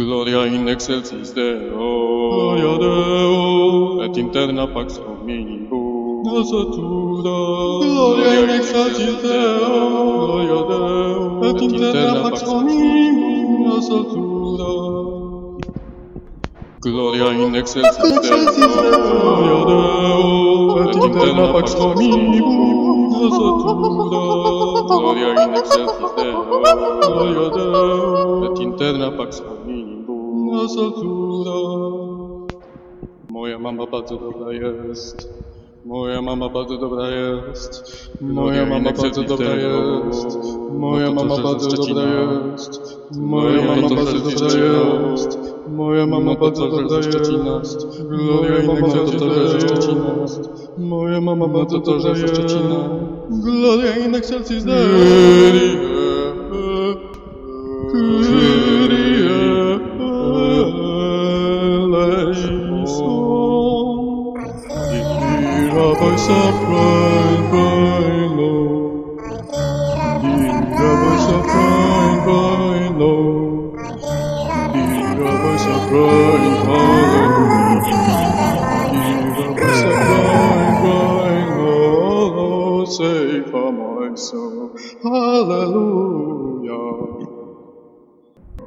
Gloria in excelsis Deo, Gloria Deo, et interna pax hominibus, Nosa Tura, Gloria in excelsis Deo, Gloria Deo, et interna pax hominibus, Nosa Tura. Gloria in excelsis Deo, Gloria Deo, et interna pax hominibus, Nosa Tura. Gloria in excelsis Deo. Gloria Deo. Et interna pax hominibus. Moja mama bardzo dobra jest. Moja mama bardzo dobra jest. Moja mama bardzo dobra jest. Moja mama bardzo dobra jest. Moja mama bardzo dobra jest. Moja mama bardzo dobra jest. Gloria in excelsis Deo. Moja mama bardzo dobra jest. Gloria in excelsis Deo.